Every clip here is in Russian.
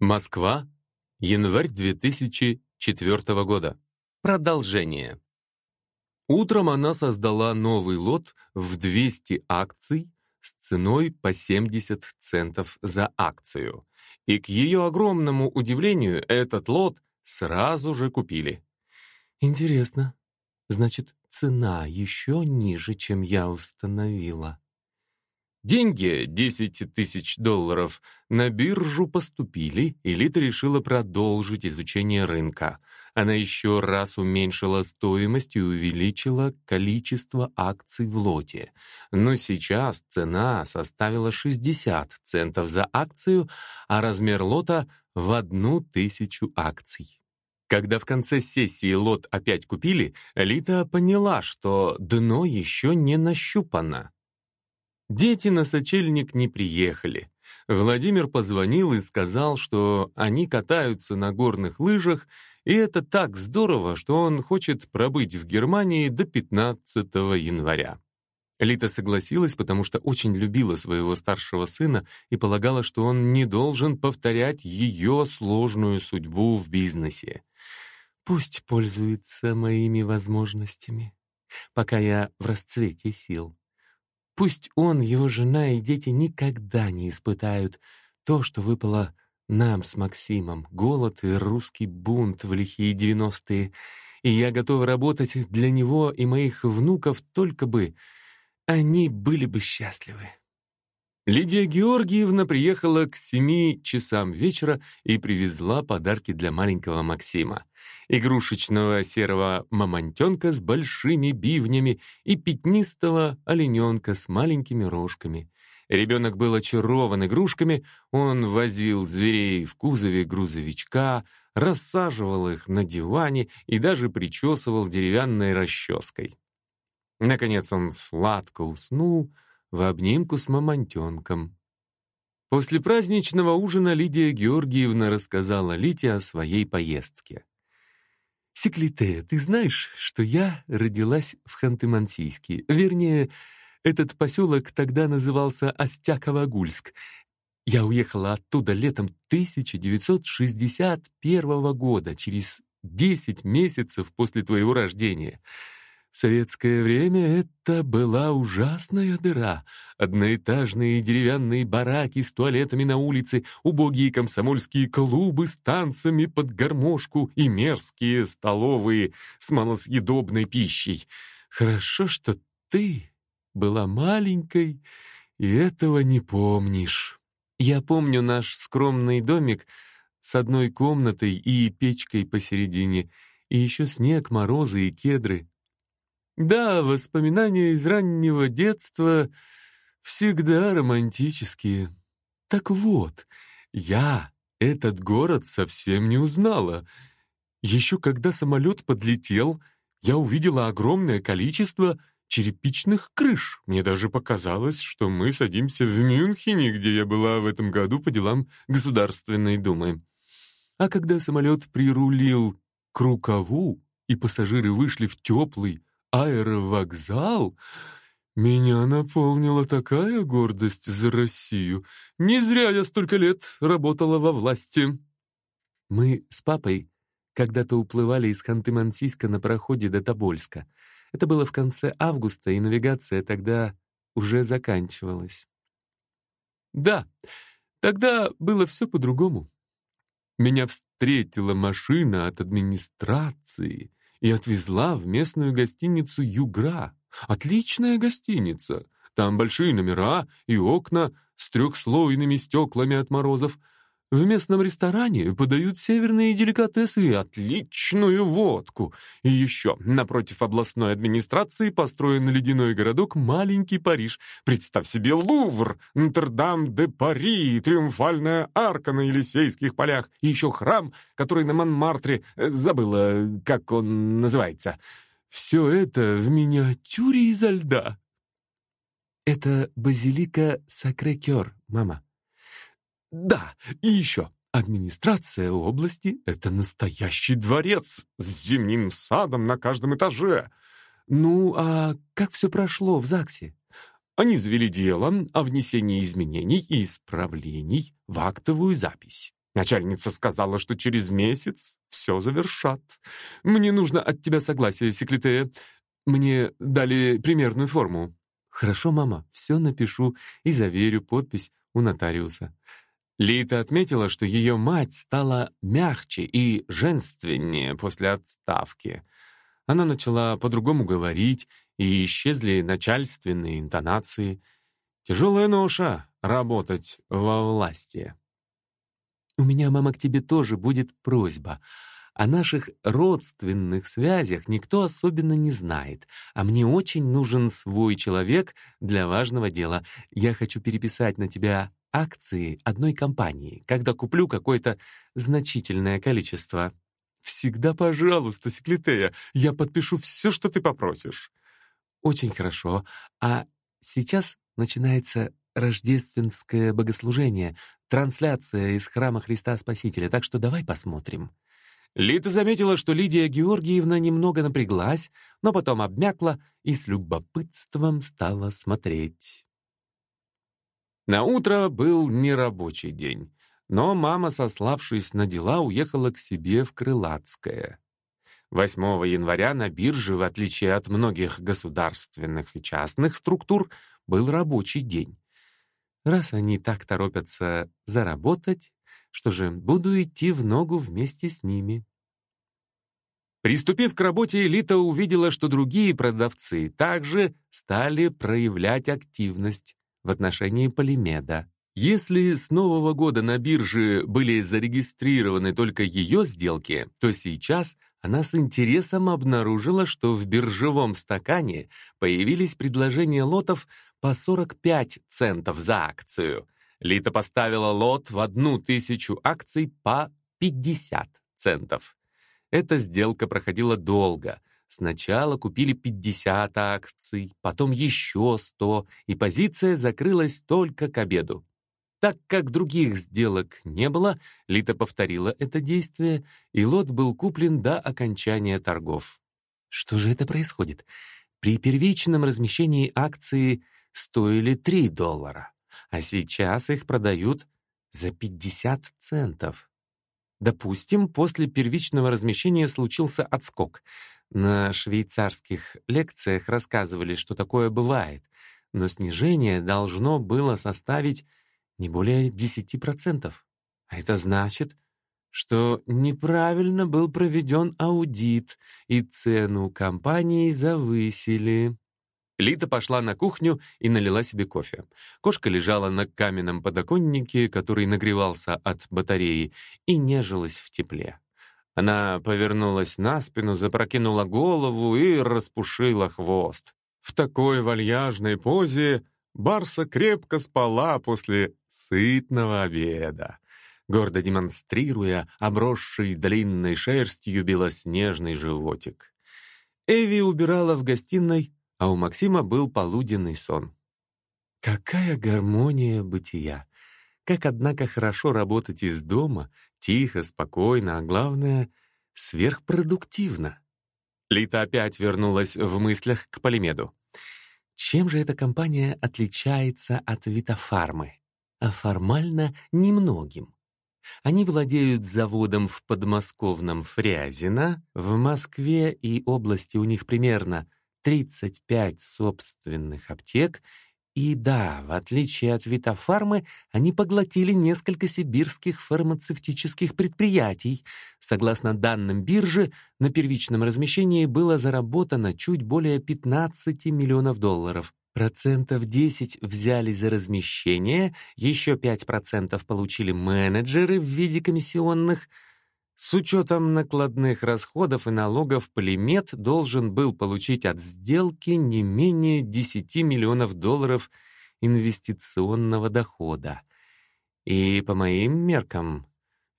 Москва, январь 2004 года. Продолжение. Утром она создала новый лот в 200 акций с ценой по 70 центов за акцию. И к ее огромному удивлению этот лот сразу же купили. Интересно, значит, цена еще ниже, чем я установила. Деньги, 10 тысяч долларов, на биржу поступили, и Лита решила продолжить изучение рынка. Она еще раз уменьшила стоимость и увеличила количество акций в лоте. Но сейчас цена составила 60 центов за акцию, а размер лота — в одну тысячу акций. Когда в конце сессии лот опять купили, Лита поняла, что дно еще не нащупано. Дети на сочельник не приехали. Владимир позвонил и сказал, что они катаются на горных лыжах, и это так здорово, что он хочет пробыть в Германии до 15 января. Лита согласилась, потому что очень любила своего старшего сына и полагала, что он не должен повторять ее сложную судьбу в бизнесе. «Пусть пользуется моими возможностями, пока я в расцвете сил», Пусть он, его жена и дети никогда не испытают то, что выпало нам с Максимом, голод и русский бунт в лихие девяностые, и я готова работать для него и моих внуков, только бы они были бы счастливы. Лидия Георгиевна приехала к семи часам вечера и привезла подарки для маленького Максима. Игрушечного серого мамонтенка с большими бивнями и пятнистого олененка с маленькими рожками. Ребенок был очарован игрушками, он возил зверей в кузове грузовичка, рассаживал их на диване и даже причесывал деревянной расческой. Наконец он сладко уснул, в обнимку с мамонтенком. После праздничного ужина Лидия Георгиевна рассказала Лите о своей поездке. «Секлите, ты знаешь, что я родилась в Ханты-Мансийске? Вернее, этот поселок тогда назывался Остяково-Гульск. Я уехала оттуда летом 1961 года, через 10 месяцев после твоего рождения». Советское время это была ужасная дыра. Одноэтажные деревянные бараки с туалетами на улице, убогие комсомольские клубы с танцами под гармошку и мерзкие столовые с малосъедобной пищей. Хорошо, что ты была маленькой и этого не помнишь. Я помню наш скромный домик с одной комнатой и печкой посередине, и еще снег, морозы и кедры. Да, воспоминания из раннего детства всегда романтические. Так вот, я этот город совсем не узнала. Еще когда самолет подлетел, я увидела огромное количество черепичных крыш. Мне даже показалось, что мы садимся в Мюнхене, где я была в этом году по делам Государственной Думы. А когда самолет прирулил к рукаву, и пассажиры вышли в теплый, аэровокзал, меня наполнила такая гордость за Россию. Не зря я столько лет работала во власти. Мы с папой когда-то уплывали из Ханты-Мансийска на проходе до Тобольска. Это было в конце августа, и навигация тогда уже заканчивалась. Да, тогда было все по-другому. Меня встретила машина от администрации — и отвезла в местную гостиницу «Югра». Отличная гостиница. Там большие номера и окна с трехслойными стеклами от морозов. В местном ресторане подают северные деликатесы и отличную водку. И еще, напротив областной администрации построен ледяной городок «Маленький Париж». Представь себе Лувр, Нотр-Дам-де-Пари, Триумфальная арка на Елисейских полях и еще храм, который на Монмартре, э, забыла, как он называется. Все это в миниатюре изо льда. Это базилика Сакрекер, мама. Да, и еще. Администрация области — это настоящий дворец с зимним садом на каждом этаже. Ну, а как все прошло в ЗАГСе? Они завели дело о внесении изменений и исправлений в актовую запись. Начальница сказала, что через месяц все завершат. Мне нужно от тебя согласие, секретея. Мне дали примерную форму. Хорошо, мама, все напишу и заверю подпись у нотариуса. Лита отметила, что ее мать стала мягче и женственнее после отставки. Она начала по-другому говорить, и исчезли начальственные интонации. Тяжелая ноша — работать во власти. «У меня, мама, к тебе тоже будет просьба. О наших родственных связях никто особенно не знает, а мне очень нужен свой человек для важного дела. Я хочу переписать на тебя акции одной компании, когда куплю какое-то значительное количество. Всегда пожалуйста, секретея, я подпишу все, что ты попросишь. Очень хорошо. А сейчас начинается рождественское богослужение, трансляция из храма Христа Спасителя, так что давай посмотрим». Лита заметила, что Лидия Георгиевна немного напряглась, но потом обмякла и с любопытством стала смотреть. На утро был нерабочий день, но мама, сославшись на дела, уехала к себе в Крылатское. 8 января на бирже, в отличие от многих государственных и частных структур, был рабочий день. Раз они так торопятся заработать, что же, буду идти в ногу вместе с ними. Приступив к работе, Элита увидела, что другие продавцы также стали проявлять активность в отношении Полимеда. Если с Нового года на бирже были зарегистрированы только ее сделки, то сейчас она с интересом обнаружила, что в биржевом стакане появились предложения лотов по 45 центов за акцию. Лита поставила лот в одну тысячу акций по 50 центов. Эта сделка проходила долго. Сначала купили 50 акций, потом еще 100, и позиция закрылась только к обеду. Так как других сделок не было, Лита повторила это действие, и лот был куплен до окончания торгов. Что же это происходит? При первичном размещении акции стоили 3 доллара, а сейчас их продают за 50 центов. Допустим, после первичного размещения случился отскок. На швейцарских лекциях рассказывали, что такое бывает, но снижение должно было составить не более 10%. А это значит, что неправильно был проведен аудит, и цену компании завысили. Лита пошла на кухню и налила себе кофе. Кошка лежала на каменном подоконнике, который нагревался от батареи, и нежилась в тепле. Она повернулась на спину, запрокинула голову и распушила хвост. В такой вальяжной позе Барса крепко спала после сытного обеда, гордо демонстрируя обросший длинной шерстью белоснежный животик. Эви убирала в гостиной, а у Максима был полуденный сон. Какая гармония бытия! Как, однако, хорошо работать из дома, тихо, спокойно, а главное — сверхпродуктивно. Лита опять вернулась в мыслях к Полимеду. Чем же эта компания отличается от Витофармы? А формально немногим. Они владеют заводом в подмосковном Фрязино, в Москве и области у них примерно 35 собственных аптек, и да, в отличие от Витофармы, они поглотили несколько сибирских фармацевтических предприятий. Согласно данным биржи, на первичном размещении было заработано чуть более 15 миллионов долларов. Процентов 10 взяли за размещение, еще 5% получили менеджеры в виде комиссионных – с учетом накладных расходов и налогов Полимет должен был получить от сделки не менее 10 миллионов долларов инвестиционного дохода. И по моим меркам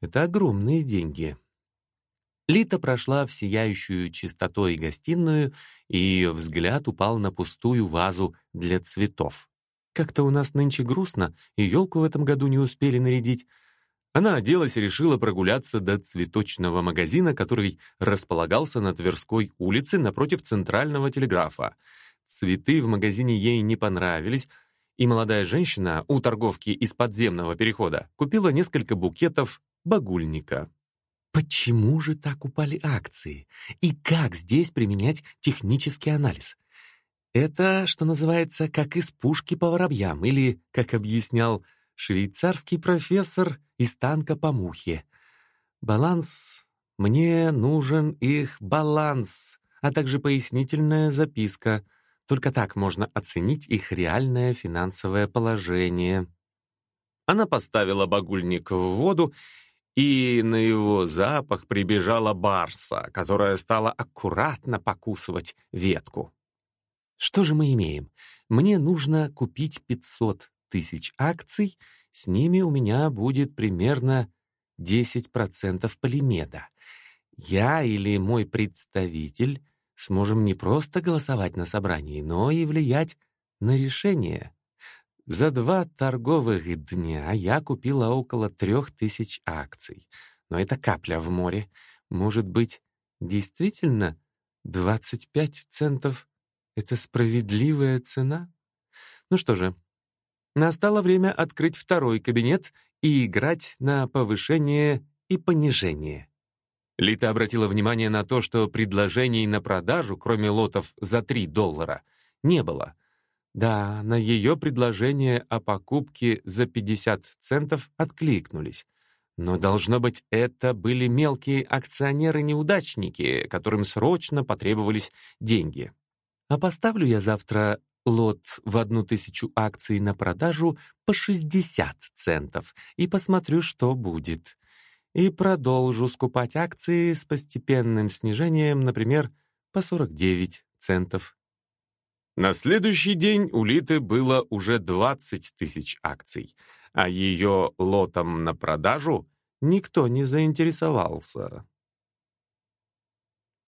это огромные деньги. Лита прошла в сияющую чистотой гостиную, и ее взгляд упал на пустую вазу для цветов. Как-то у нас нынче грустно, и елку в этом году не успели нарядить. Она оделась и решила прогуляться до цветочного магазина, который располагался на Тверской улице напротив центрального телеграфа. Цветы в магазине ей не понравились, и молодая женщина у торговки из подземного перехода купила несколько букетов Багульника. Почему же так упали акции? И как здесь применять технический анализ? Это, что называется, как из пушки по воробьям, или, как объяснял швейцарский профессор, из танка по мухе. Баланс... Мне нужен их баланс, а также пояснительная записка. Только так можно оценить их реальное финансовое положение. Она поставила багульник в воду и на его запах прибежала барса, которая стала аккуратно покусывать ветку. Что же мы имеем? Мне нужно купить 500 тысяч акций, с ними у меня будет примерно 10% полимеда. Я или мой представитель сможем не просто голосовать на собрании, но и влиять на решение. За два торговых дня я купила около трех тысяч акций. Но это капля в море. Может быть, действительно 25 центов — это справедливая цена? Ну что же, настало время открыть второй кабинет и играть на повышение и понижение. Лита обратила внимание на то, что предложений на продажу, кроме лотов за 3 доллара, не было — да, на ее предложение о покупке за 50 центов откликнулись. Но, должно быть, это были мелкие акционеры-неудачники, которым срочно потребовались деньги. А поставлю я завтра лот в одну тысячу акций на продажу по 60 центов и посмотрю, что будет. И продолжу скупать акции с постепенным снижением, например, по 49 центов. На следующий день у Литы было уже 20 тысяч акций, а ее лотом на продажу никто не заинтересовался.